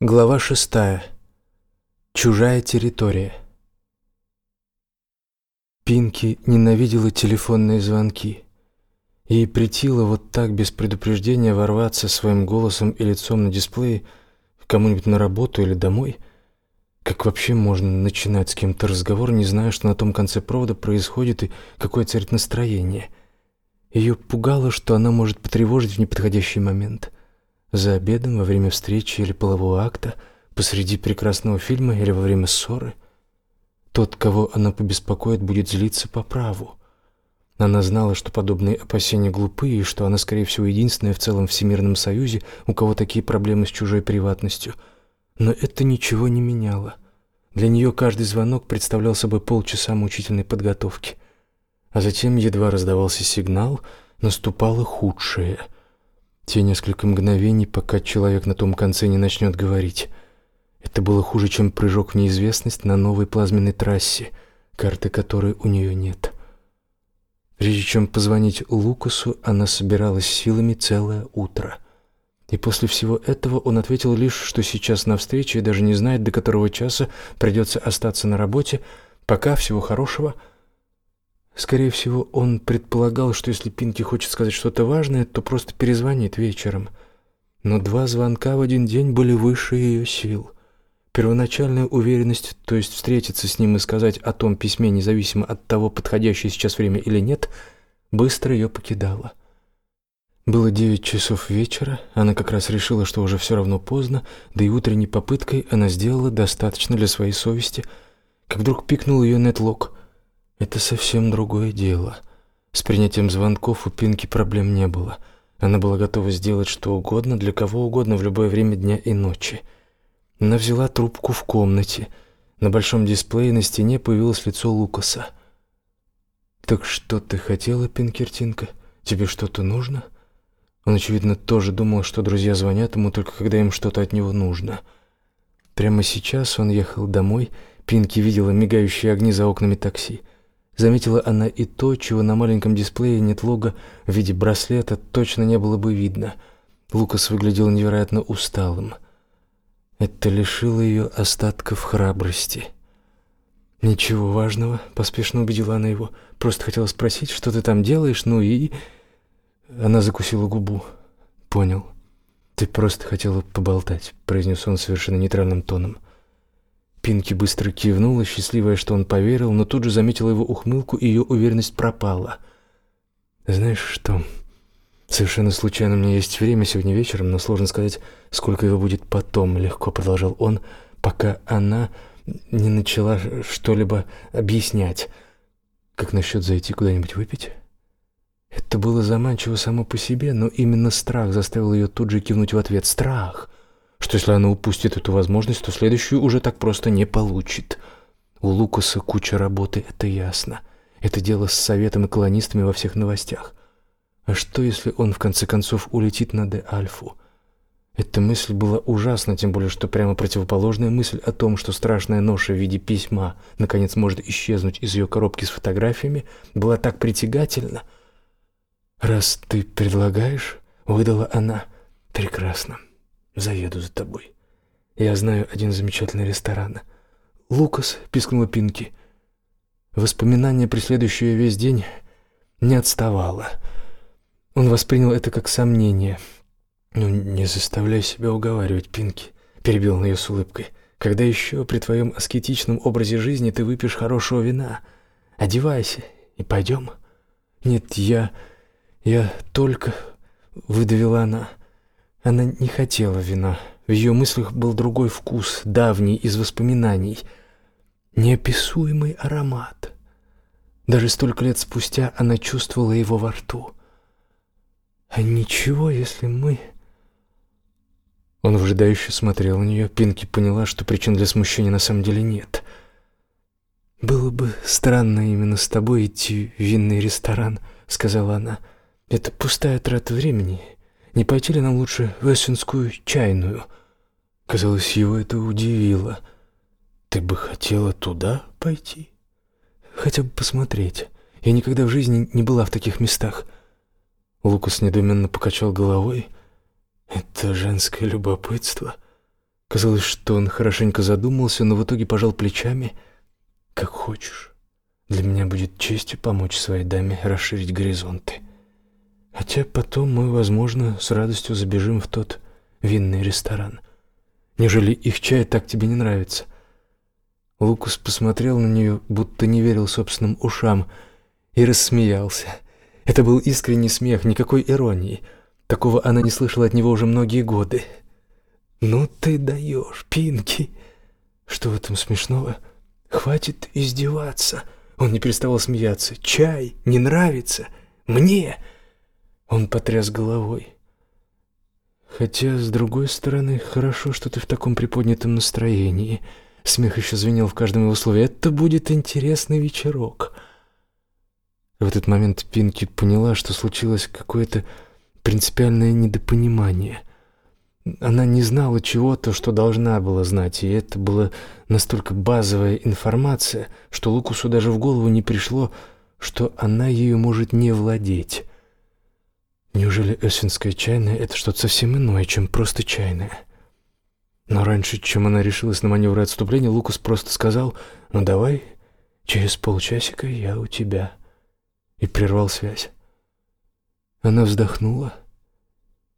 Глава шестая. Чужая территория. Пинки ненавидела телефонные звонки. Ей притило вот так без предупреждения ворваться своим голосом и лицом на дисплее кому-нибудь на работу или домой. Как вообще можно начинать с кем-то разговор, не зная, что на том конце провода происходит и какое царит настроение? Ее пугало, что она может потревожить в неподходящий момент. За обедом, во время встречи или полового акта, посреди прекрасного фильма или во время ссоры. Тот, кого она побеспокоит, будет злиться по праву. Она знала, что подобные опасения глупые и что она, скорее всего, единственная в целом Всемирном Союзе, у кого такие проблемы с чужой приватностью. Но это ничего не меняло. Для нее каждый звонок представлял собой полчаса мучительной подготовки. А затем едва раздавался сигнал, наступало худшее — те несколько мгновений, пока человек на том конце не начнет говорить. Это было хуже, чем прыжок в неизвестность на новой плазменной трассе, карты которой у нее нет. Прежде чем позвонить Лукасу, она собиралась силами целое утро. И после всего этого он ответил лишь, что сейчас на встрече и даже не знает, до которого часа придется остаться на работе. Пока, всего хорошего — Скорее всего, он предполагал, что если Пинки хочет сказать что-то важное, то просто перезвонит вечером. Но два звонка в один день были выше ее сил. Первоначальная уверенность, то есть встретиться с ним и сказать о том письме, независимо от того, подходящее сейчас время или нет, быстро ее покидала. Было девять часов вечера, она как раз решила, что уже все равно поздно, да и утренней попыткой она сделала достаточно для своей совести, как вдруг пикнул ее Нетлок — это совсем другое дело. С принятием звонков у Пинки проблем не было. Она была готова сделать что угодно, для кого угодно, в любое время дня и ночи. Она взяла трубку в комнате. На большом дисплее на стене появилось лицо Лукаса. «Так что ты хотела, Пинкертинка? Тебе что-то нужно?» Он, очевидно, тоже думал, что друзья звонят ему только когда им что-то от него нужно. Прямо сейчас он ехал домой, Пинки видела мигающие огни за окнами такси. Заметила она и то, чего на маленьком дисплее нетлога в виде браслета точно не было бы видно. Лукас выглядел невероятно усталым. Это лишило ее остатков храбрости. «Ничего важного», — поспешно убедила она его. «Просто хотела спросить, что ты там делаешь, ну и...» Она закусила губу. «Понял. Ты просто хотела поболтать», — произнес он совершенно нейтральным тоном. «Понял». Пинки быстро кивнула, счастливая, что он поверил, но тут же заметила его ухмылку, и ее уверенность пропала. «Знаешь что? Совершенно случайно у меня есть время сегодня вечером, но сложно сказать, сколько его будет потом», — легко продолжал он, пока она не начала что-либо объяснять. «Как насчет зайти куда-нибудь выпить?» Это было заманчиво само по себе, но именно страх заставил ее тут же кивнуть в ответ. Страх! что если она упустит эту возможность, то следующую уже так просто не получит. У Лукаса куча работы, это ясно. Это дело с советом и колонистами во всех новостях. А что, если он в конце концов улетит на Де-Альфу? Эта мысль была ужасна, тем более, что прямо противоположная мысль о том, что страшная ноша в виде письма наконец может исчезнуть из ее коробки с фотографиями, была так притягательна. «Раз ты предлагаешь», — выдала она, — «прекрасно. Заеду за тобой. Я знаю один замечательный ресторан. Лукас пискнула Пинки. Воспоминание, преследующее весь день, не отставало. Он воспринял это как сомнение. «Ну, не заставляй себя уговаривать, Пинки», — перебил он ее с улыбкой. «Когда еще при твоем аскетичном образе жизни ты выпьешь хорошего вина? Одевайся и пойдем». «Нет, я... я только...» — выдавила она. Она не хотела вина. В ее мыслях был другой вкус, давний, из воспоминаний. Неописуемый аромат. Даже столько лет спустя она чувствовала его во рту. «А ничего, если мы...» Он выжидающе смотрел на нее. Пинки поняла, что причин для смущения на самом деле нет. «Было бы странно именно с тобой идти в винный ресторан», — сказала она. «Это пустая трата времени. Не пойти ли нам лучше в эссенскую чайную? Казалось, его это удивило. Ты бы хотела туда пойти? Хотя бы посмотреть. Я никогда в жизни не была в таких местах. Лукас недоуменно покачал головой. Это женское любопытство. Казалось, что он хорошенько задумался, но в итоге пожал плечами. Как хочешь. Для меня будет честью помочь своей даме расширить горизонты. Хотя потом мы, возможно, с радостью забежим в тот винный ресторан. нежели их чай так тебе не нравится? Лукус посмотрел на нее, будто не верил собственным ушам, и рассмеялся. Это был искренний смех, никакой иронии. Такого она не слышала от него уже многие годы. «Ну ты даешь, Пинки!» «Что в этом смешного?» «Хватит издеваться!» Он не переставал смеяться. «Чай не нравится! Мне!» Он потряс головой. Хотя, с другой стороны, хорошо, что ты в таком приподнятом настроении. Смех еще звенел в каждом его слове. Это будет интересный вечерок. В этот момент Пинки поняла, что случилось какое-то принципиальное недопонимание. Она не знала чего-то, что должна была знать, и это была настолько базовая информация, что Лукусу даже в голову не пришло, что она ею может не владеть. Неужели эссенская чайная — это что-то совсем иное, чем просто чайная? Но раньше, чем она решилась на маневры отступления, Лукас просто сказал «Ну давай, через полчасика я у тебя» и прервал связь. Она вздохнула.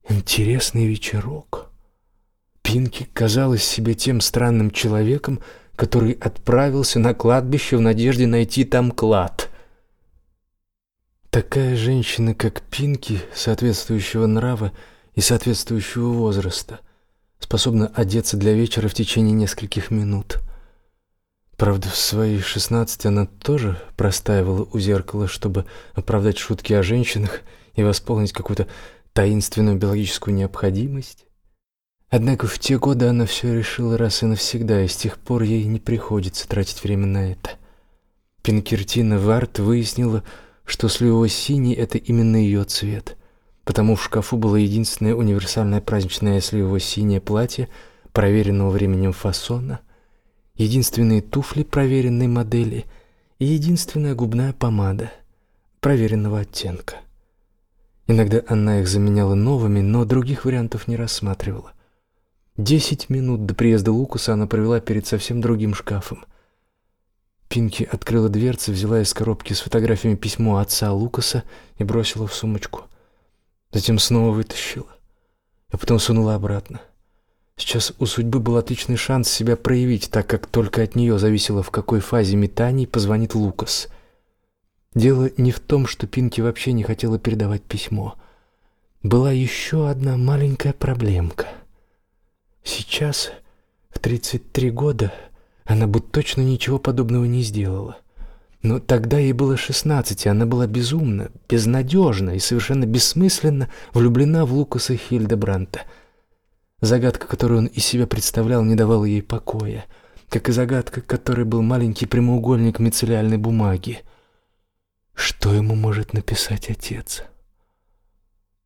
Интересный вечерок. Пинки казалась себе тем странным человеком, который отправился на кладбище в надежде найти там клад такая женщина, как Пинки, соответствующего нрава и соответствующего возраста, способна одеться для вечера в течение нескольких минут. Правда, в свои шестнадцать она тоже простаивала у зеркала, чтобы оправдать шутки о женщинах и восполнить какую-то таинственную биологическую необходимость. Однако в те годы она все решила раз и навсегда, и с тех пор ей не приходится тратить время на это. Пинкертина Варт выяснила, что сливово-синий — это именно ее цвет, потому в шкафу было единственное универсальное праздничное сливово-синее платье проверенного временем фасона, единственные туфли проверенной модели и единственная губная помада проверенного оттенка. Иногда она их заменяла новыми, но других вариантов не рассматривала. Десять минут до приезда Лукуса она провела перед совсем другим шкафом — Пинки открыла дверцы, взяла из коробки с фотографиями письмо отца Лукаса и бросила в сумочку. Затем снова вытащила, а потом сунула обратно. Сейчас у судьбы был отличный шанс себя проявить, так как только от нее зависело, в какой фазе метаний позвонит Лукас. Дело не в том, что Пинки вообще не хотела передавать письмо. Была еще одна маленькая проблемка. Сейчас, в 33 года, она бы точно ничего подобного не сделала. Но тогда ей было 16, и она была безумно, безнадежно и совершенно бессмысленно влюблена в Лукаса Хильдебранта. Загадка, которую он из себя представлял, не давала ей покоя, как и загадка, которой был маленький прямоугольник мицеллиальной бумаги. Что ему может написать отец?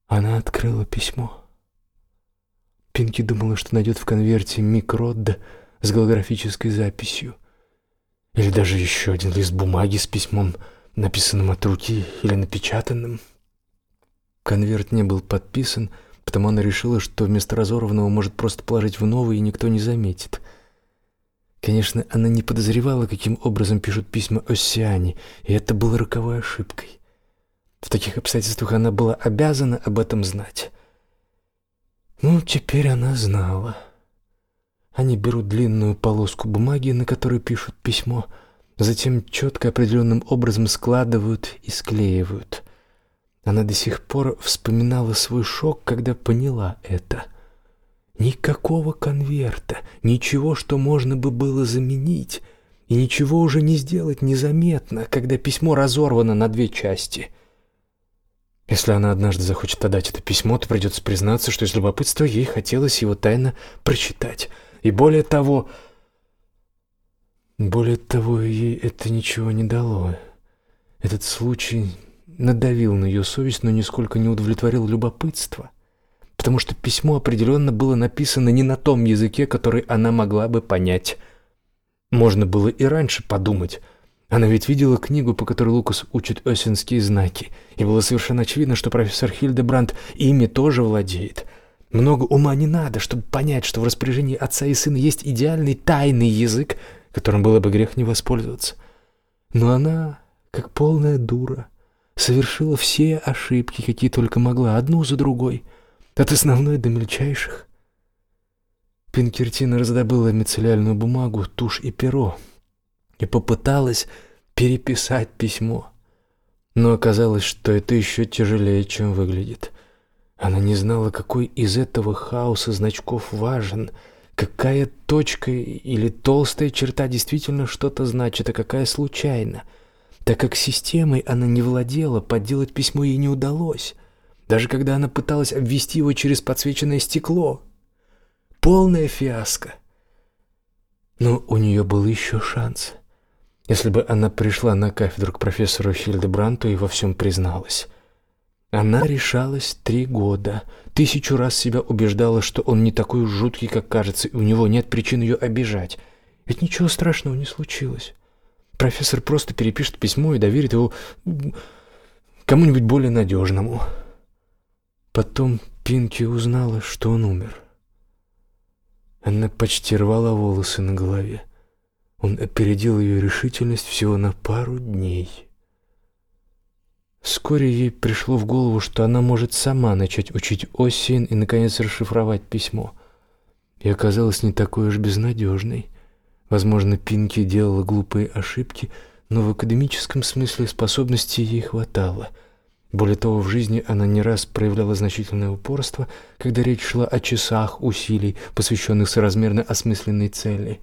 Она открыла письмо. Пинки думала, что найдет в конверте микродда, с голографической записью. Или даже еще один лист бумаги с письмом, написанным от руки или напечатанным. Конверт не был подписан, потому она решила, что вместо разорванного может просто положить в новый, и никто не заметит. Конечно, она не подозревала, каким образом пишут письма Осиане, и это было роковой ошибкой. В таких обстоятельствах она была обязана об этом знать. Ну, теперь она знала. Они берут длинную полоску бумаги, на которой пишут письмо, затем четко определенным образом складывают и склеивают. Она до сих пор вспоминала свой шок, когда поняла это. Никакого конверта, ничего, что можно бы было заменить, и ничего уже не сделать незаметно, когда письмо разорвано на две части. Если она однажды захочет отдать это письмо, то придется признаться, что из любопытства ей хотелось его тайно прочитать — и более того... Более того, ей это ничего не дало. Этот случай надавил на ее совесть, но нисколько не удовлетворил любопытство, потому что письмо определенно было написано не на том языке, который она могла бы понять. Можно было и раньше подумать. Она ведь видела книгу, по которой Лукас учит осинские знаки, и было совершенно очевидно, что профессор Хильдебранд ими тоже владеет — много ума не надо, чтобы понять, что в распоряжении отца и сына есть идеальный тайный язык, которым было бы грех не воспользоваться. Но она, как полная дура, совершила все ошибки, какие только могла, одну за другой, от основной до мельчайших. Пинкертина раздобыла мицеллярную бумагу, тушь и перо и попыталась переписать письмо. Но оказалось, что это еще тяжелее, чем выглядит. Она не знала, какой из этого хаоса значков важен, какая точка или толстая черта действительно что-то значит, а какая случайно. Так как системой она не владела, подделать письмо ей не удалось, даже когда она пыталась обвести его через подсвеченное стекло. Полная фиаско. Но у нее был еще шанс. Если бы она пришла на кафедру к профессору Хильдебранту и во всем призналась. А Она решалась три года. Тысячу раз себя убеждала, что он не такой жуткий, как кажется, и у него нет причин ее обижать. Ведь ничего страшного не случилось. Профессор просто перепишет письмо и доверит его кому-нибудь более надежному. Потом Пинки узнала, что он умер. Она почти рвала волосы на голове. Он опередил ее решительность всего на пару дней. Вскоре ей пришло в голову, что она может сама начать учить Осин и, наконец, расшифровать письмо. И оказалась не такой уж безнадежной. Возможно, Пинки делала глупые ошибки, но в академическом смысле способностей ей хватало. Более того, в жизни она не раз проявляла значительное упорство, когда речь шла о часах усилий, посвященных соразмерно осмысленной цели.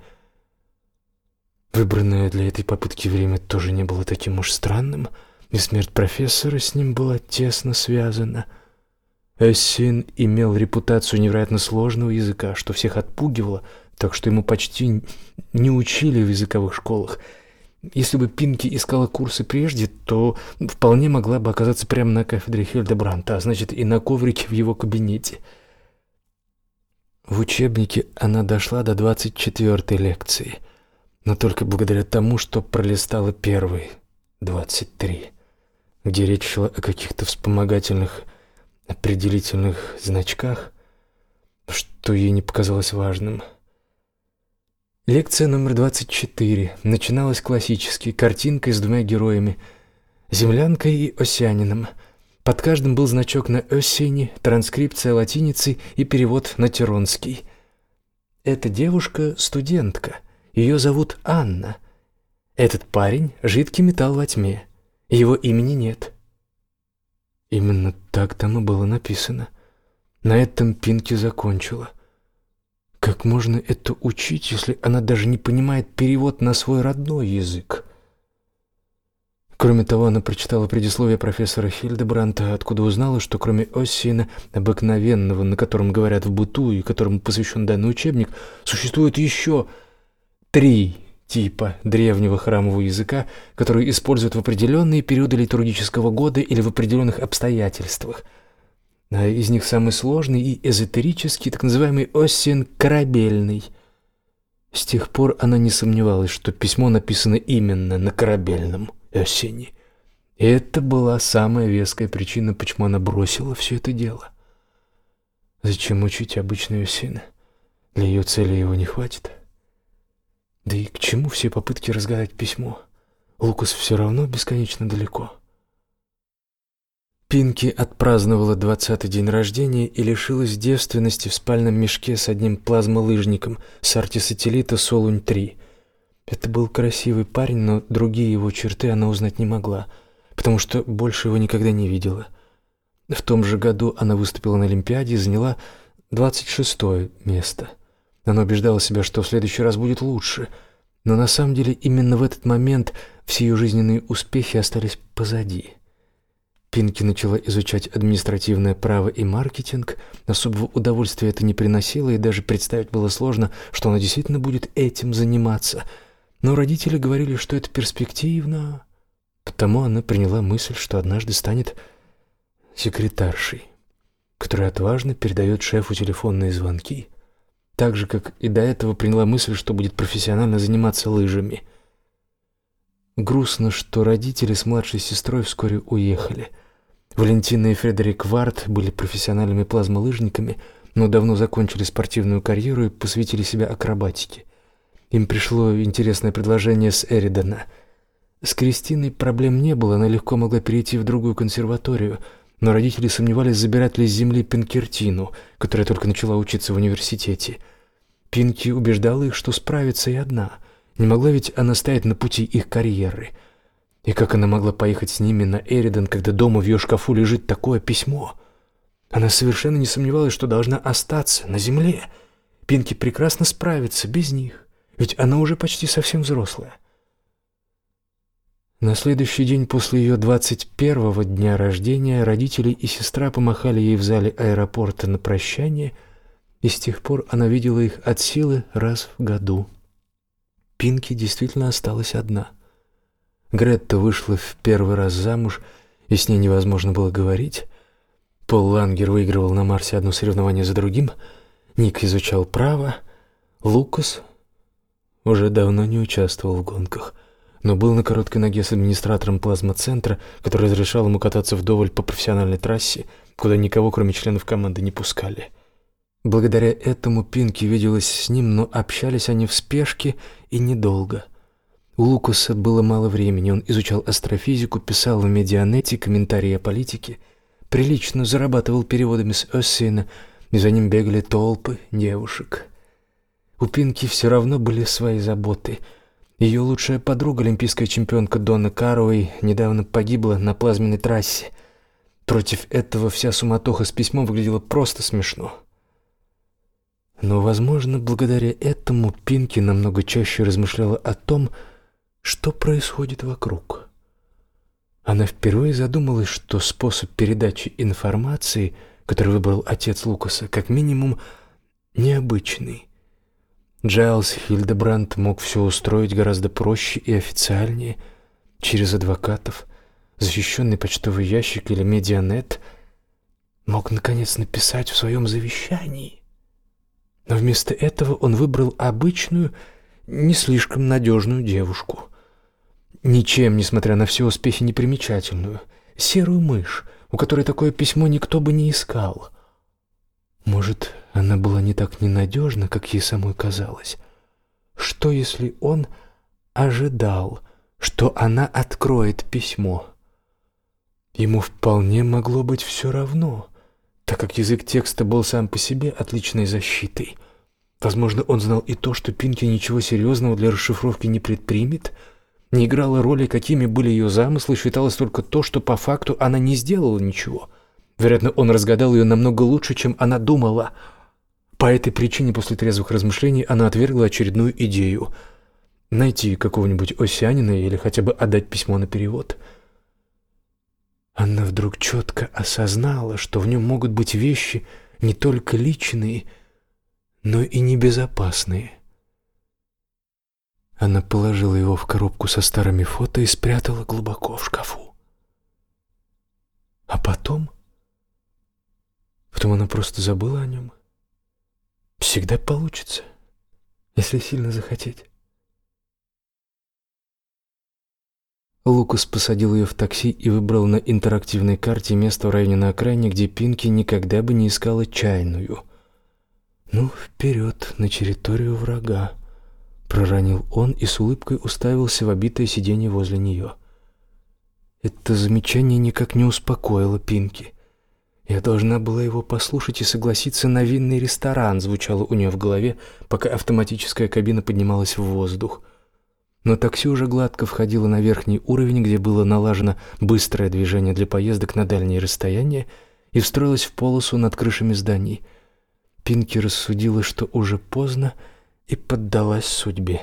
Выбранное для этой попытки время тоже не было таким уж странным — и смерть профессора с ним была тесно связана. Эссин имел репутацию невероятно сложного языка, что всех отпугивало, так что ему почти не учили в языковых школах. Если бы Пинки искала курсы прежде, то вполне могла бы оказаться прямо на кафедре Хильдебранта, а значит и на коврике в его кабинете. В учебнике она дошла до 24-й лекции, но только благодаря тому, что пролистала первые 23 где речь шла о каких-то вспомогательных определительных значках, что ей не показалось важным. Лекция номер 24 начиналась классически, картинкой с двумя героями, землянкой и осянином. Под каждым был значок на осени, транскрипция латиницей и перевод на тиронский. Эта девушка — студентка, ее зовут Анна. Этот парень — жидкий металл во тьме. Его имени нет. Именно так там и было написано. На этом Пинки закончила. Как можно это учить, если она даже не понимает перевод на свой родной язык? Кроме того, она прочитала предисловие профессора Хильдебранта, откуда узнала, что кроме Оссина, обыкновенного, на котором говорят в быту и которому посвящен данный учебник, существует еще три типа древнего храмового языка, который используют в определенные периоды литургического года или в определенных обстоятельствах. Из них самый сложный и эзотерический, так называемый «Осин корабельный». С тех пор она не сомневалась, что письмо написано именно на корабельном «Осине». И это была самая веская причина, почему она бросила все это дело. Зачем учить обычную «Осина»? Для ее цели его не хватит. Да и к чему все попытки разгадать письмо? Лукус все равно бесконечно далеко. Пинки отпраздновала двадцатый день рождения и лишилась девственности в спальном мешке с одним плазмолыжником с артисателлита Солунь-3. Это был красивый парень, но другие его черты она узнать не могла, потому что больше его никогда не видела. В том же году она выступила на Олимпиаде и заняла 26 место. Она убеждала себя, что в следующий раз будет лучше. Но на самом деле именно в этот момент все ее жизненные успехи остались позади. Пинки начала изучать административное право и маркетинг. Особого удовольствия это не приносило, и даже представить было сложно, что она действительно будет этим заниматься. Но родители говорили, что это перспективно, потому она приняла мысль, что однажды станет секретаршей, которая отважно передает шефу телефонные звонки – так же, как и до этого, приняла мысль, что будет профессионально заниматься лыжами. Грустно, что родители с младшей сестрой вскоре уехали. Валентина и Фредерик Варт были профессиональными плазмолыжниками, но давно закончили спортивную карьеру и посвятили себя акробатике. Им пришло интересное предложение с Эридана. С Кристиной проблем не было, она легко могла перейти в другую консерваторию – но родители сомневались, забирать ли с земли Пинкертину, которая только начала учиться в университете. Пинки убеждала их, что справится и одна. Не могла ведь она стоять на пути их карьеры. И как она могла поехать с ними на Эридон, когда дома в ее шкафу лежит такое письмо? Она совершенно не сомневалась, что должна остаться на земле. Пинки прекрасно справится без них, ведь она уже почти совсем взрослая. На следующий день после ее 21-го дня рождения родители и сестра помахали ей в зале аэропорта на прощание, и с тех пор она видела их от силы раз в году. Пинки действительно осталась одна. Гретта вышла в первый раз замуж, и с ней невозможно было говорить. Пол Лангер выигрывал на Марсе одно соревнование за другим, Ник изучал право, Лукас уже давно не участвовал в гонках — но был на короткой ноге с администратором плазма-центра, который разрешал ему кататься вдоволь по профессиональной трассе, куда никого, кроме членов команды, не пускали. Благодаря этому Пинки виделась с ним, но общались они в спешке и недолго. У Лукаса было мало времени, он изучал астрофизику, писал в медианете комментарии о политике, прилично зарабатывал переводами с Оссина, и за ним бегали толпы девушек. У Пинки все равно были свои заботы — ее лучшая подруга, олимпийская чемпионка Дона Каровой, недавно погибла на плазменной трассе. Против этого вся суматоха с письмом выглядела просто смешно. Но, возможно, благодаря этому Пинки намного чаще размышляла о том, что происходит вокруг. Она впервые задумалась, что способ передачи информации, который выбрал отец Лукаса, как минимум необычный. Джайлз Хильдебранд мог все устроить гораздо проще и официальнее, через адвокатов, защищенный почтовый ящик или медианет, мог наконец написать в своем завещании. Но вместо этого он выбрал обычную, не слишком надежную девушку. Ничем, несмотря на все успехи, непримечательную, серую мышь, у которой такое письмо никто бы не искал — может, она была не так ненадежна, как ей самой казалось. Что, если он ожидал, что она откроет письмо? Ему вполне могло быть все равно, так как язык текста был сам по себе отличной защитой. Возможно, он знал и то, что Пинки ничего серьезного для расшифровки не предпримет, не играла роли, какими были ее замыслы, считалось только то, что по факту она не сделала ничего — Вероятно, он разгадал ее намного лучше, чем она думала. По этой причине после трезвых размышлений она отвергла очередную идею — найти какого-нибудь Осянина или хотя бы отдать письмо на перевод. Она вдруг четко осознала, что в нем могут быть вещи не только личные, но и небезопасные. Она положила его в коробку со старыми фото и спрятала глубоко в шкафу. А потом Потом она просто забыла о нем. Всегда получится, если сильно захотеть. Лукас посадил ее в такси и выбрал на интерактивной карте место в районе на окраине, где Пинки никогда бы не искала чайную. «Ну, вперед, на территорию врага», — проронил он и с улыбкой уставился в обитое сиденье возле нее. Это замечание никак не успокоило Пинки. Я должна была его послушать и согласиться на винный ресторан, звучало у нее в голове, пока автоматическая кабина поднималась в воздух. Но такси уже гладко входило на верхний уровень, где было налажено быстрое движение для поездок на дальние расстояния, и встроилось в полосу над крышами зданий. Пинки рассудила, что уже поздно, и поддалась судьбе.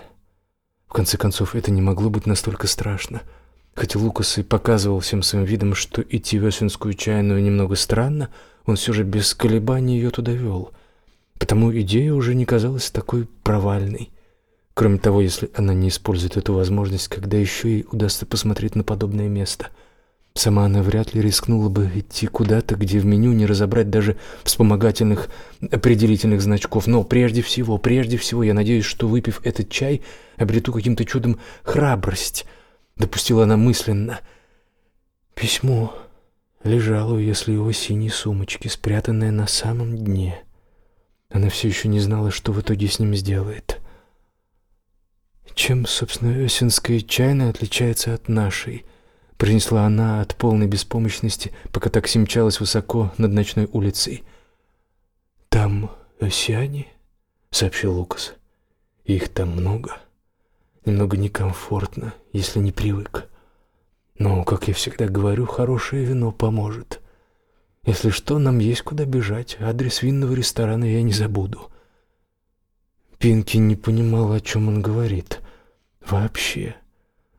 В конце концов, это не могло быть настолько страшно — Хотя Лукас и показывал всем своим видом, что идти в Эссенскую чайную немного странно, он все же без колебаний ее туда вел. Потому идея уже не казалась такой провальной. Кроме того, если она не использует эту возможность, когда еще ей удастся посмотреть на подобное место. Сама она вряд ли рискнула бы идти куда-то, где в меню не разобрать даже вспомогательных определительных значков. Но прежде всего, прежде всего, я надеюсь, что выпив этот чай, обрету каким-то чудом храбрость — допустила она мысленно Письмо лежало, если его синей сумочки, спрятанное на самом дне. Она все еще не знала, что в итоге с ним сделает. «Чем, собственно, эссенская чайная отличается от нашей?» — принесла она от полной беспомощности, пока такси мчалась высоко над ночной улицей. «Там эссиане?» — сообщил Лукас. «Их там много». Немного некомфортно, если не привык. Но, как я всегда говорю, хорошее вино поможет. Если что, нам есть куда бежать. Адрес винного ресторана я не забуду. Пинки не понимала, о чем он говорит. Вообще.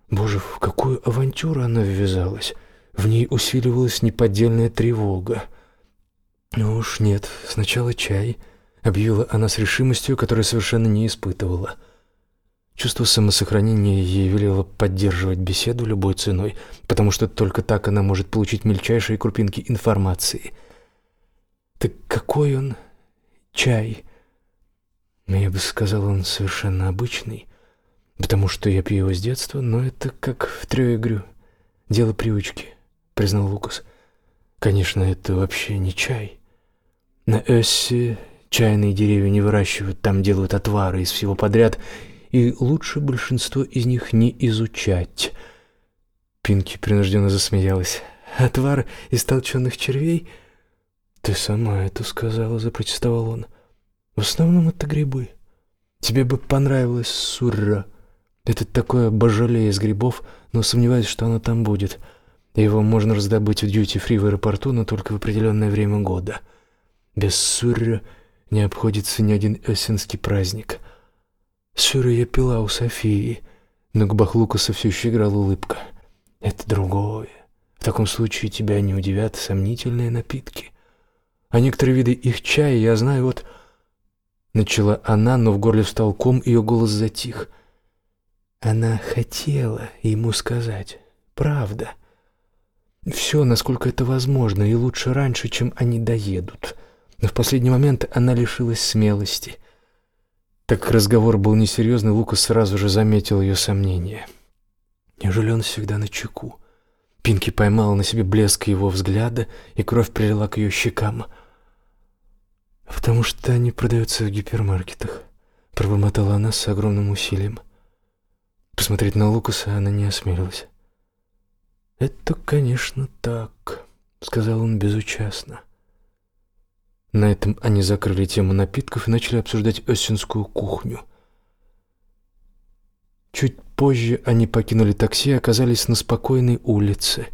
Боже, в какую авантюру она ввязалась. В ней усиливалась неподдельная тревога. «Ну уж нет, сначала чай», — объявила она с решимостью, которую совершенно не испытывала. Чувство самосохранения ей велело поддерживать беседу любой ценой, потому что только так она может получить мельчайшие крупинки информации. «Так какой он? Чай?» ну, Я бы сказал, он совершенно обычный, потому что я пью его с детства, но это как в трёигрю. Дело привычки, признал Лукас. Конечно, это вообще не чай. На Эссе чайные деревья не выращивают, там делают отвары из всего подряд — и лучше большинство из них не изучать. Пинки принужденно засмеялась. Отвар из толченых червей? Ты сама это сказала, запротестовал он. В основном это грибы. Тебе бы понравилась сурра. Это такое божале из грибов, но сомневаюсь, что она там будет. Его можно раздобыть в дьюти-фри в аэропорту, но только в определенное время года. Без сурра не обходится ни один осенский праздник. Сюрия пила у Софии, но к Бахлукаса все еще играла улыбка. Это другое. В таком случае тебя не удивят сомнительные напитки. А некоторые виды их чая я знаю, вот... Начала она, но в горле встал ком, ее голос затих. Она хотела ему сказать. Правда. Все, насколько это возможно, и лучше раньше, чем они доедут. Но в последний момент она лишилась смелости — так разговор был несерьезный, Лукас сразу же заметил ее сомнение. Неужели он всегда на чеку? Пинки поймала на себе блеск его взгляда, и кровь прилила к ее щекам. «Потому что они продаются в гипермаркетах», — пробормотала она с огромным усилием. Посмотреть на Лукаса она не осмелилась. «Это, конечно, так», — сказал он безучастно. На этом они закрыли тему напитков и начали обсуждать эссенскую кухню. Чуть позже они покинули такси и оказались на спокойной улице,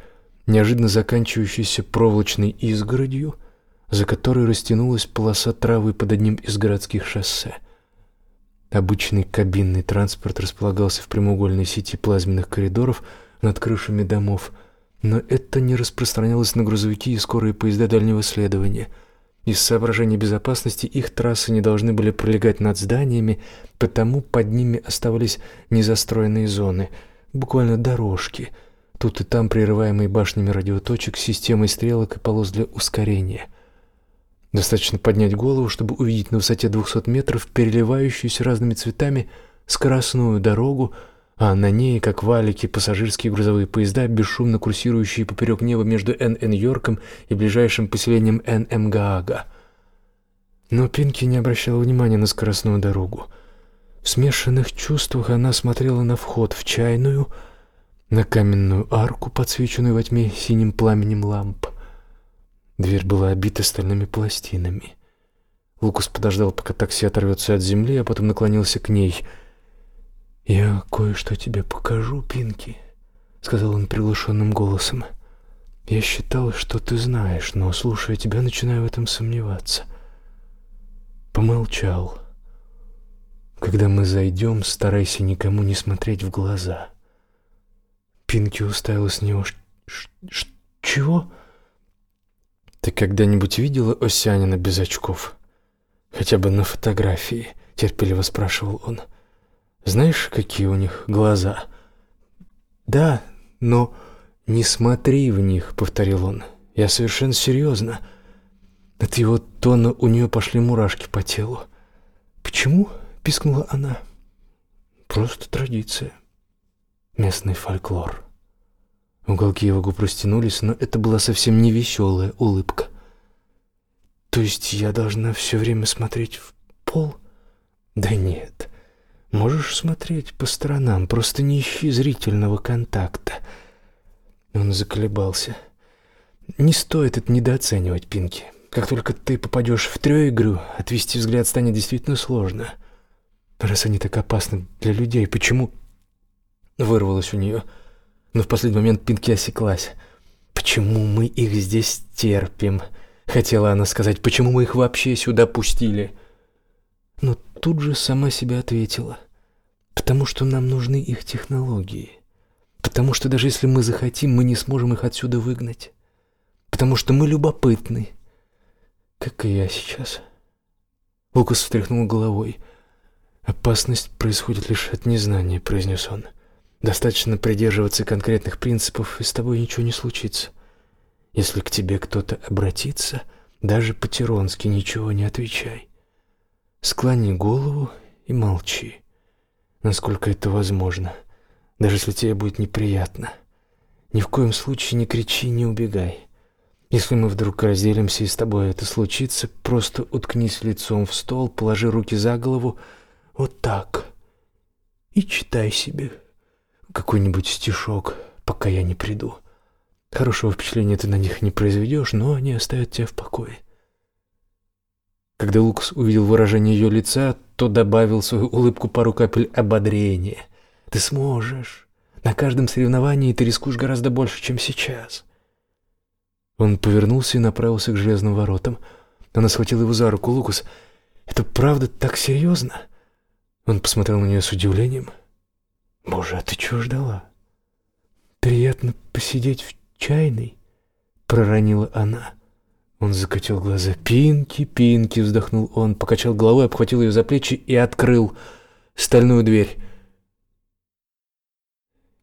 неожиданно заканчивающейся проволочной изгородью, за которой растянулась полоса травы под одним из городских шоссе. Обычный кабинный транспорт располагался в прямоугольной сети плазменных коридоров над крышами домов, но это не распространялось на грузовики и скорые поезда дальнего следования – из соображений безопасности их трассы не должны были пролегать над зданиями, потому под ними оставались незастроенные зоны, буквально дорожки, тут и там прерываемые башнями радиоточек, системой стрелок и полос для ускорения. Достаточно поднять голову, чтобы увидеть на высоте 200 метров переливающуюся разными цветами скоростную дорогу, а на ней, как валики, пассажирские грузовые поезда бесшумно курсирующие поперек неба между Н.Н. Йорком и ближайшим поселением Н.М. Гаага. Но Пинки не обращала внимания на скоростную дорогу. В смешанных чувствах она смотрела на вход в чайную, на каменную арку, подсвеченную во тьме синим пламенем ламп. Дверь была обита стальными пластинами. Лукус подождал, пока такси оторвется от земли, а потом наклонился к ней — «Я кое-что тебе покажу, Пинки», — сказал он приглушенным голосом. «Я считал, что ты знаешь, но, слушая тебя, начинаю в этом сомневаться». Помолчал. «Когда мы зайдем, старайся никому не смотреть в глаза». Пинки уставилась на него. Ш -ш -ш «Чего?» «Ты когда-нибудь видела Осянина без очков?» «Хотя бы на фотографии», — терпеливо спрашивал он. — знаешь, какие у них глаза? Да, но не смотри в них, повторил он. Я совершенно серьезно. От его тона у нее пошли мурашки по телу. Почему? пискнула она. Просто традиция. Местный фольклор. Уголки его губ растянулись, но это была совсем не веселая улыбка. То есть я должна все время смотреть в пол? Да нет. Можешь смотреть по сторонам, просто не ищи зрительного контакта. Он заколебался. Не стоит это недооценивать, Пинки. Как только ты попадешь в трёигру, отвести взгляд станет действительно сложно. Раз они так опасны для людей, почему... Вырвалось у неё, Но в последний момент Пинки осеклась. «Почему мы их здесь терпим?» Хотела она сказать, «Почему мы их вообще сюда пустили?» тут же сама себя ответила. Потому что нам нужны их технологии. Потому что даже если мы захотим, мы не сможем их отсюда выгнать. Потому что мы любопытны. Как и я сейчас. Лукас встряхнул головой. «Опасность происходит лишь от незнания», — произнес он. «Достаточно придерживаться конкретных принципов, и с тобой ничего не случится. Если к тебе кто-то обратится, даже по-тиронски ничего не отвечай. Склони голову и молчи, насколько это возможно, даже если тебе будет неприятно. Ни в коем случае не кричи, не убегай. Если мы вдруг разделимся и с тобой это случится, просто уткнись лицом в стол, положи руки за голову, вот так, и читай себе какой-нибудь стишок, пока я не приду. Хорошего впечатления ты на них не произведешь, но они оставят тебя в покое. Когда Лукас увидел выражение ее лица, то добавил свою улыбку пару капель ободрения. «Ты сможешь. На каждом соревновании ты рискуешь гораздо больше, чем сейчас». Он повернулся и направился к железным воротам. Она схватила его за руку. Лукус, это правда так серьезно?» Он посмотрел на нее с удивлением. «Боже, а ты чего ждала?» «Приятно посидеть в чайной», — проронила она. Он закатил глаза. «Пинки, Пинки!» — вздохнул он, покачал головой, обхватил ее за плечи и открыл стальную дверь.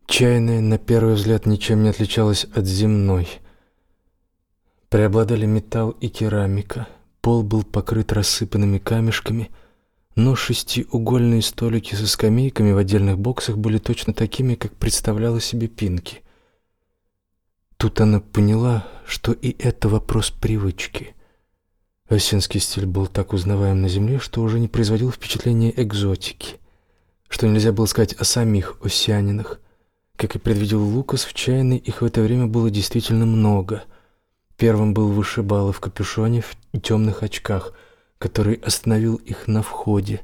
Чайная, на первый взгляд, ничем не отличалась от земной. Преобладали металл и керамика. Пол был покрыт рассыпанными камешками, но шестиугольные столики со скамейками в отдельных боксах были точно такими, как представляла себе Пинки — Тут она поняла, что и это вопрос привычки. Осинский стиль был так узнаваем на земле, что уже не производил впечатления экзотики, что нельзя было сказать о самих осянинах. Как и предвидел Лукас, в чайной их в это время было действительно много. Первым был вышибалы в капюшоне в темных очках, который остановил их на входе.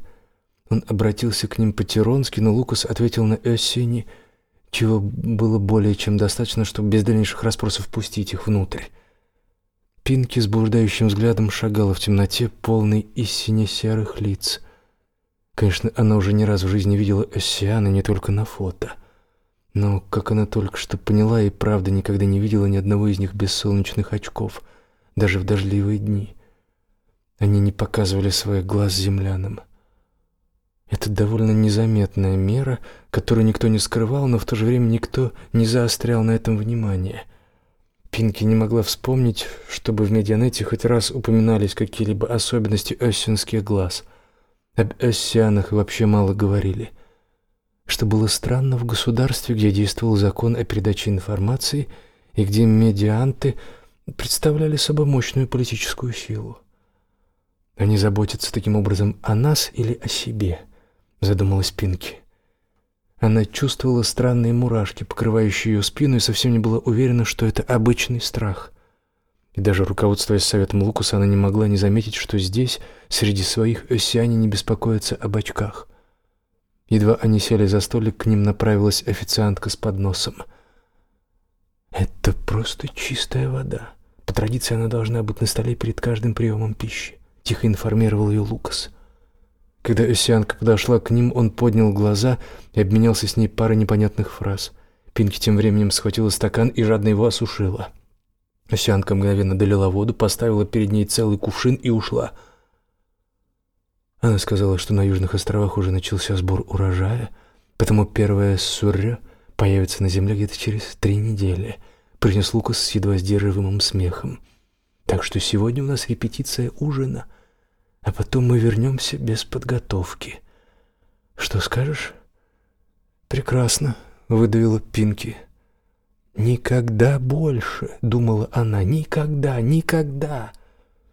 Он обратился к ним по-тиронски, но Лукас ответил на «Осени», чего было более чем достаточно, чтобы без дальнейших расспросов пустить их внутрь. Пинки с блуждающим взглядом шагала в темноте, полной и сине-серых лиц. Конечно, она уже не раз в жизни видела Эссиана не только на фото. Но, как она только что поняла, и правда никогда не видела ни одного из них без солнечных очков, даже в дождливые дни. Они не показывали своих глаз землянам. — это довольно незаметная мера, которую никто не скрывал, но в то же время никто не заострял на этом внимание. Пинки не могла вспомнить, чтобы в медианете хоть раз упоминались какие-либо особенности эссенских глаз. Об эссианах вообще мало говорили. Что было странно в государстве, где действовал закон о передаче информации и где медианты представляли собой мощную политическую силу. Они заботятся таким образом о нас или о себе – задумалась Пинки. Она чувствовала странные мурашки, покрывающие ее спину, и совсем не была уверена, что это обычный страх. И даже руководствуясь советом Лукаса, она не могла не заметить, что здесь, среди своих, осяне не беспокоятся об очках. Едва они сели за столик, к ним направилась официантка с подносом. «Это просто чистая вода. По традиции она должна быть на столе перед каждым приемом пищи», — тихо информировал ее Лукас. Когда эссианка подошла к ним, он поднял глаза и обменялся с ней парой непонятных фраз. Пинки тем временем схватила стакан и жадно его осушила. Эссианка мгновенно долила воду, поставила перед ней целый кувшин и ушла. Она сказала, что на Южных островах уже начался сбор урожая, поэтому первая сурре появится на земле где-то через три недели, принес Лукас с едва сдерживаемым смехом. Так что сегодня у нас репетиция ужина — а потом мы вернемся без подготовки. Что скажешь? Прекрасно, выдавила Пинки. Никогда больше, думала она, никогда, никогда.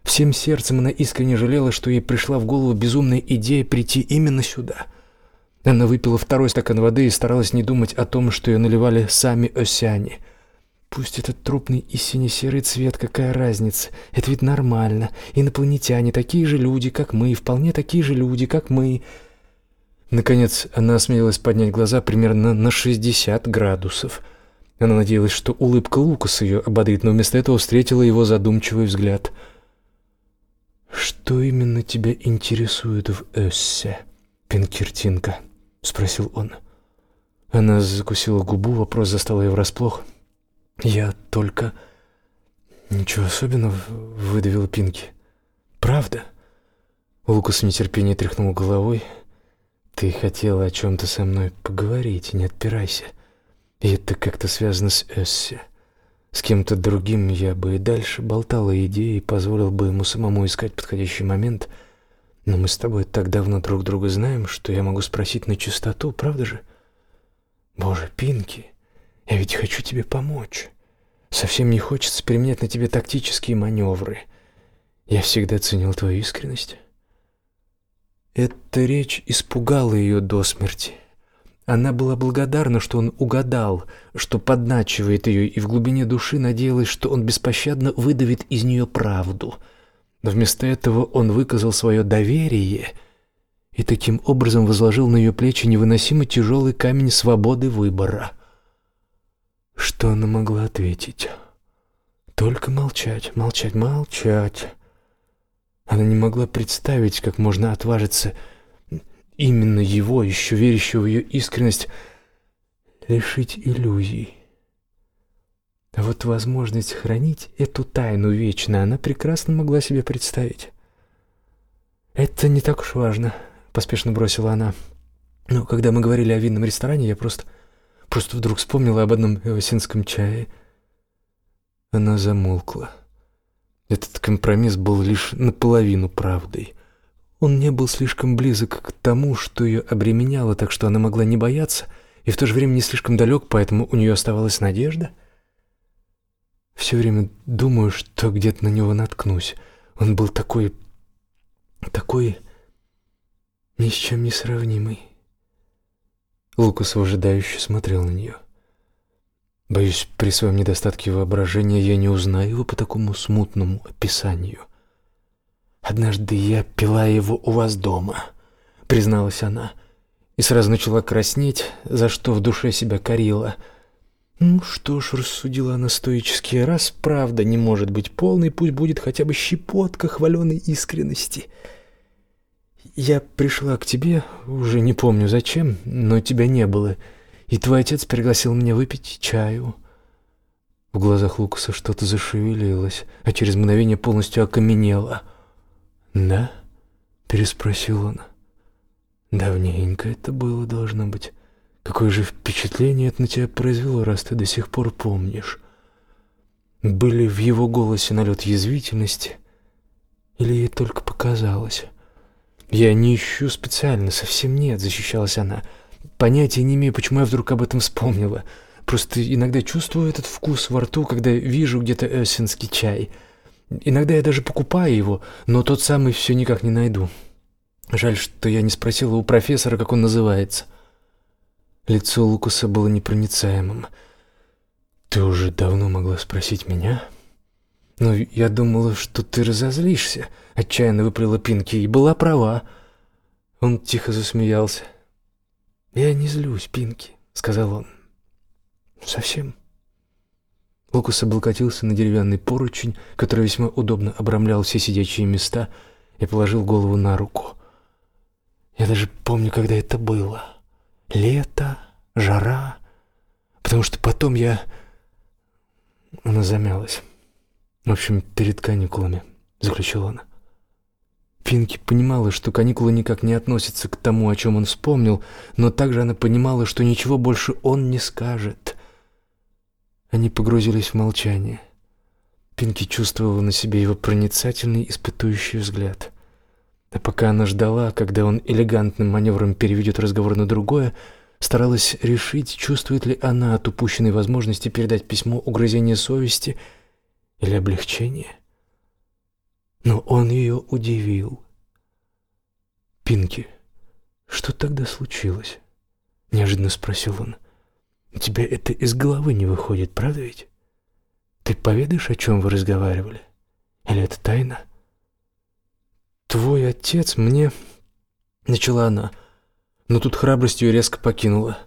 Всем сердцем она искренне жалела, что ей пришла в голову безумная идея прийти именно сюда. Она выпила второй стакан воды и старалась не думать о том, что ее наливали сами осяне – Пусть этот трупный и сине-серый цвет, какая разница? Это ведь нормально. Инопланетяне такие же люди, как мы, и вполне такие же люди, как мы. Наконец, она осмелилась поднять глаза примерно на 60 градусов. Она надеялась, что улыбка Лукаса ее ободрит, но вместо этого встретила его задумчивый взгляд. «Что именно тебя интересует в Эссе, Пинкертинка?» — спросил он. Она закусила губу, вопрос застал ее врасплох. Я только... Ничего особенного, выдавил Пинки. Правда? Лукас в нетерпении тряхнул головой. Ты хотела о чем-то со мной поговорить, не отпирайся. И это как-то связано с Эсси. С кем-то другим я бы и дальше болтала идеи и позволил бы ему самому искать подходящий момент. Но мы с тобой так давно друг друга знаем, что я могу спросить на чистоту, правда же? Боже, Пинки, я ведь хочу тебе помочь. Совсем не хочется применять на тебе тактические маневры. Я всегда ценил твою искренность. Эта речь испугала ее до смерти. Она была благодарна, что он угадал, что подначивает ее, и в глубине души надеялась, что он беспощадно выдавит из нее правду. Но вместо этого он выказал свое доверие и таким образом возложил на ее плечи невыносимо тяжелый камень свободы выбора — что она могла ответить. Только молчать, молчать, молчать. Она не могла представить, как можно отважиться именно его, еще верящего в ее искренность, лишить иллюзий. А вот возможность хранить эту тайну вечно она прекрасно могла себе представить. «Это не так уж важно», — поспешно бросила она. «Но когда мы говорили о винном ресторане, я просто...» просто вдруг вспомнила об одном осинском чае. Она замолкла. Этот компромисс был лишь наполовину правдой. Он не был слишком близок к тому, что ее обременяло, так что она могла не бояться, и в то же время не слишком далек, поэтому у нее оставалась надежда. Все время думаю, что где-то на него наткнусь. Он был такой... такой... ни с чем не сравнимый. Лукас выжидающе смотрел на нее. Боюсь, при своем недостатке воображения я не узнаю его по такому смутному описанию. «Однажды я пила его у вас дома», — призналась она, и сразу начала краснеть, за что в душе себя корила. «Ну что ж», — рассудила она стоически, — «раз правда не может быть полной, пусть будет хотя бы щепотка хваленой искренности». Я пришла к тебе, уже не помню зачем, но тебя не было, и твой отец пригласил меня выпить чаю. В глазах Лукаса что-то зашевелилось, а через мгновение полностью окаменело. «Да?» — переспросил он. «Давненько это было, должно быть. Какое же впечатление это на тебя произвело, раз ты до сих пор помнишь?» Были в его голосе налет язвительности, или ей только показалось? Я не ищу специально, совсем нет, защищалась она. Понятия не имею, почему я вдруг об этом вспомнила. Просто иногда чувствую этот вкус во рту, когда вижу где-то эссенский чай. Иногда я даже покупаю его, но тот самый все никак не найду. Жаль, что я не спросила у профессора, как он называется. Лицо Лукаса было непроницаемым. Ты уже давно могла спросить меня? Но я думала, что ты разозлишься. Отчаянно выпрыла Пинки и была права. Он тихо засмеялся. «Я не злюсь, Пинки», — сказал он. «Совсем». Лукас облокотился на деревянный поручень, который весьма удобно обрамлял все сидячие места, и положил голову на руку. «Я даже помню, когда это было. Лето, жара. Потому что потом я...» Она замялась. «В общем, перед каникулами», — заключила она. Пинки понимала, что каникулы никак не относятся к тому, о чем он вспомнил, но также она понимала, что ничего больше он не скажет. Они погрузились в молчание. Пинки чувствовала на себе его проницательный, испытующий взгляд. А пока она ждала, когда он элегантным маневром переведет разговор на другое, старалась решить, чувствует ли она от упущенной возможности передать письмо угрызение совести или облегчение но он ее удивил. «Пинки, что тогда случилось?» — неожиданно спросил он. Тебя это из головы не выходит, правда ведь? Ты поведаешь, о чем вы разговаривали? Или это тайна?» «Твой отец мне...» — начала она, но тут храбрость ее резко покинула.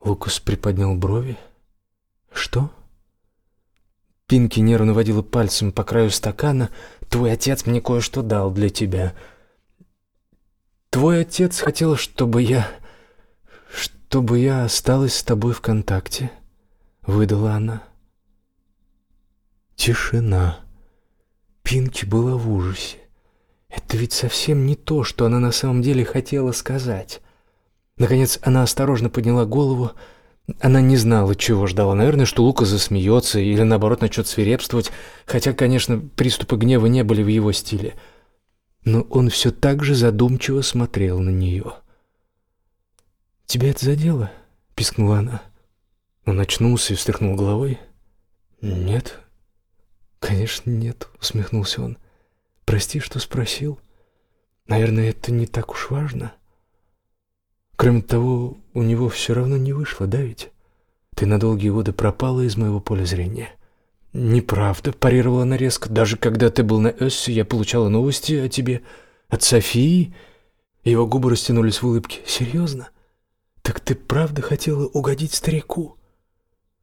Лукас приподнял брови. «Что?» Пинки нервно водила пальцем по краю стакана, Твой отец мне кое-что дал для тебя. Твой отец хотел, чтобы я... чтобы я осталась с тобой в контакте», — выдала она. Тишина. Пинки была в ужасе. Это ведь совсем не то, что она на самом деле хотела сказать. Наконец она осторожно подняла голову, — она не знала, чего ждала. Наверное, что Лука засмеется или, наоборот, начнет свирепствовать, хотя, конечно, приступы гнева не были в его стиле. Но он все так же задумчиво смотрел на нее. «Тебя это задело?» — пискнула она. Он очнулся и встряхнул головой. «Нет». «Конечно, нет», — усмехнулся он. «Прости, что спросил. Наверное, это не так уж важно». Кроме того, у него все равно не вышло да ведь Ты на долгие годы пропала из моего поля зрения. Неправда, парировала нарезка. Даже когда ты был на Эссе, я получала новости о тебе от Софии. Его губы растянулись в улыбке. Серьезно? Так ты правда хотела угодить старику?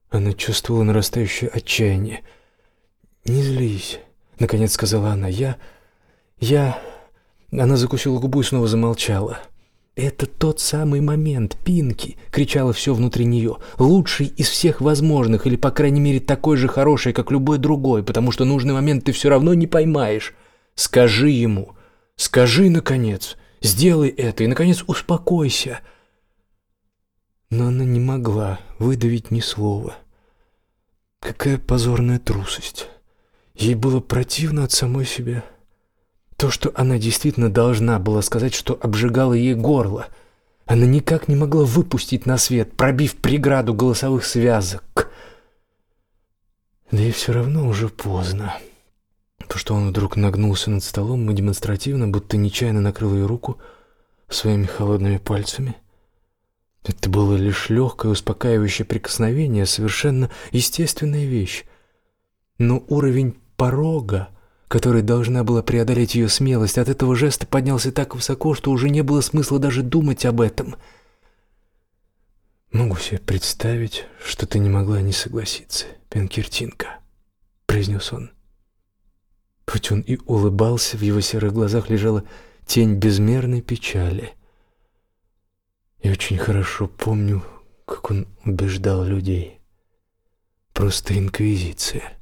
Она чувствовала нарастающее отчаяние. Не злись, наконец сказала она. Я, я. Она закусила губу и снова замолчала. «Это тот самый момент, Пинки!» — кричало все внутри нее. «Лучший из всех возможных, или, по крайней мере, такой же хороший, как любой другой, потому что нужный момент ты все равно не поймаешь. Скажи ему! Скажи, наконец! Сделай это и, наконец, успокойся!» Но она не могла выдавить ни слова. Какая позорная трусость! Ей было противно от самой себя. То, что она действительно должна была сказать, что обжигало ей горло. Она никак не могла выпустить на свет, пробив преграду голосовых связок. Да и все равно уже поздно. То, что он вдруг нагнулся над столом и демонстративно, будто нечаянно накрыл ее руку своими холодными пальцами. Это было лишь легкое успокаивающее прикосновение, совершенно естественная вещь. Но уровень порога которой должна была преодолеть ее смелость, а от этого жеста поднялся так высоко, что уже не было смысла даже думать об этом. «Могу себе представить, что ты не могла не согласиться, Пенкертинка», — произнес он. Хоть он и улыбался, в его серых глазах лежала тень безмерной печали. Я очень хорошо помню, как он убеждал людей. Просто инквизиция.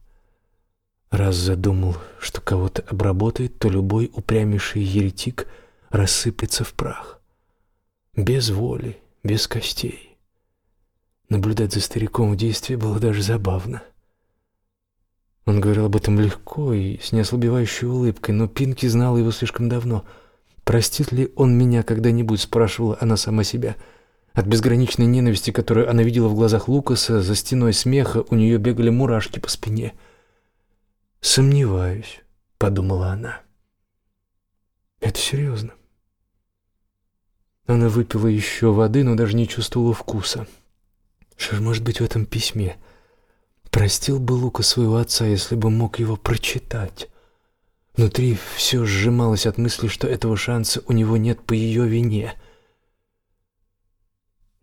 Раз задумал, что кого-то обработает, то любой упрямейший еретик рассыплется в прах. Без воли, без костей. Наблюдать за стариком в действии было даже забавно. Он говорил об этом легко и с неослабевающей улыбкой, но Пинки знала его слишком давно. «Простит ли он меня когда-нибудь?» — спрашивала она сама себя. От безграничной ненависти, которую она видела в глазах Лукаса, за стеной смеха у нее бегали мурашки по спине — «Сомневаюсь», — подумала она. «Это серьезно». Она выпила еще воды, но даже не чувствовала вкуса. Что же может быть в этом письме? Простил бы Лука своего отца, если бы мог его прочитать. Внутри все сжималось от мысли, что этого шанса у него нет по ее вине.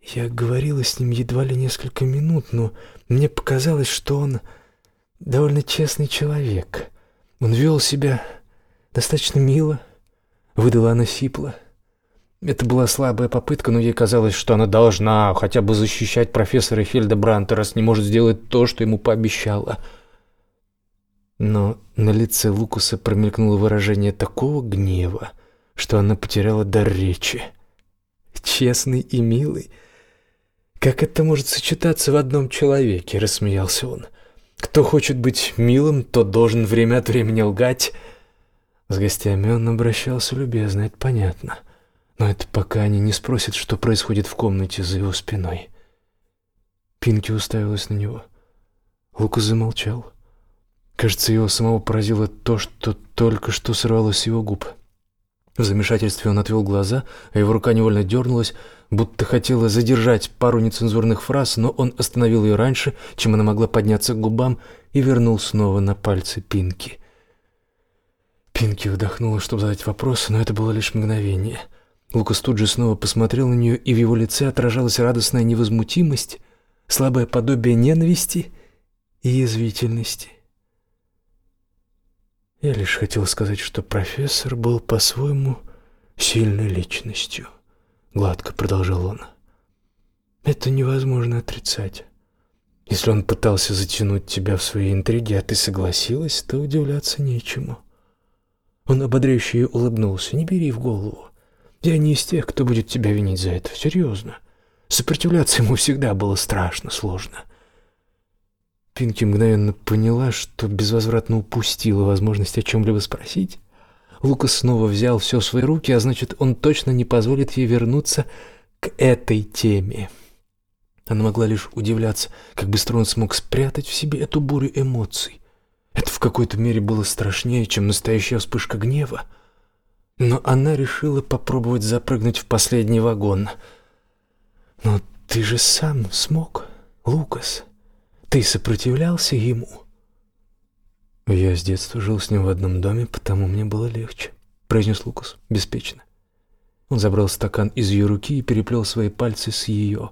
Я говорила с ним едва ли несколько минут, но мне показалось, что он довольно честный человек. Он вел себя достаточно мило, выдала она сипло. Это была слабая попытка, но ей казалось, что она должна хотя бы защищать профессора Хельдебранта, раз не может сделать то, что ему пообещала. Но на лице Лукуса промелькнуло выражение такого гнева, что она потеряла дар речи. «Честный и милый? Как это может сочетаться в одном человеке?» — рассмеялся он. Кто хочет быть милым, тот должен время от времени лгать. С гостями он обращался любезно, это понятно. Но это пока они не спросят, что происходит в комнате за его спиной. Пинки уставилась на него. Лука замолчал. Кажется, его самого поразило то, что только что сорвалось с его губ. В замешательстве он отвел глаза, а его рука невольно дернулась, будто хотела задержать пару нецензурных фраз, но он остановил ее раньше, чем она могла подняться к губам, и вернул снова на пальцы Пинки. Пинки вдохнула, чтобы задать вопрос, но это было лишь мгновение. Лукас тут же снова посмотрел на нее, и в его лице отражалась радостная невозмутимость, слабое подобие ненависти и язвительности. Я лишь хотел сказать, что профессор был по-своему сильной личностью. Гладко продолжал он. Это невозможно отрицать. Если он пытался затянуть тебя в свои интриги, а ты согласилась, то удивляться нечему. Он ободряюще ей улыбнулся. Не бери в голову. Я не из тех, кто будет тебя винить за это. Серьезно. Сопротивляться ему всегда было страшно, сложно. Пинки мгновенно поняла, что безвозвратно упустила возможность о чем-либо спросить Лука снова взял все в свои руки, а значит, он точно не позволит ей вернуться к этой теме. Она могла лишь удивляться, как быстро он смог спрятать в себе эту бурю эмоций. Это в какой-то мере было страшнее, чем настоящая вспышка гнева. Но она решила попробовать запрыгнуть в последний вагон. «Но ты же сам смог, Лукас. Ты сопротивлялся ему». «Я с детства жил с ним в одном доме, потому мне было легче», — произнес Лукус. беспечно. Он забрал стакан из ее руки и переплел свои пальцы с ее.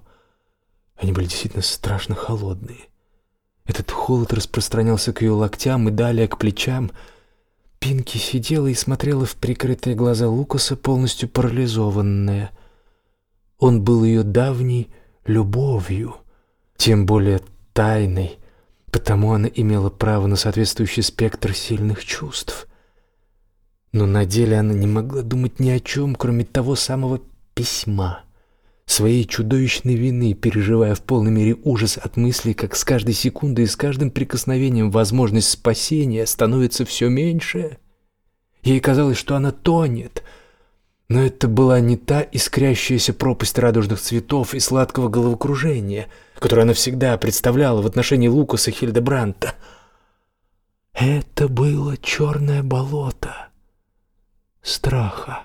Они были действительно страшно холодные. Этот холод распространялся к ее локтям и далее к плечам. Пинки сидела и смотрела в прикрытые глаза Лукаса, полностью парализованная. Он был ее давней любовью, тем более тайной, потому она имела право на соответствующий спектр сильных чувств. Но на деле она не могла думать ни о чем, кроме того самого письма, своей чудовищной вины, переживая в полной мере ужас от мысли, как с каждой секундой и с каждым прикосновением возможность спасения становится все меньше. Ей казалось, что она тонет — но это была не та искрящаяся пропасть радужных цветов и сладкого головокружения, которую она всегда представляла в отношении Лукаса Хильдебранта. Это было черное болото страха.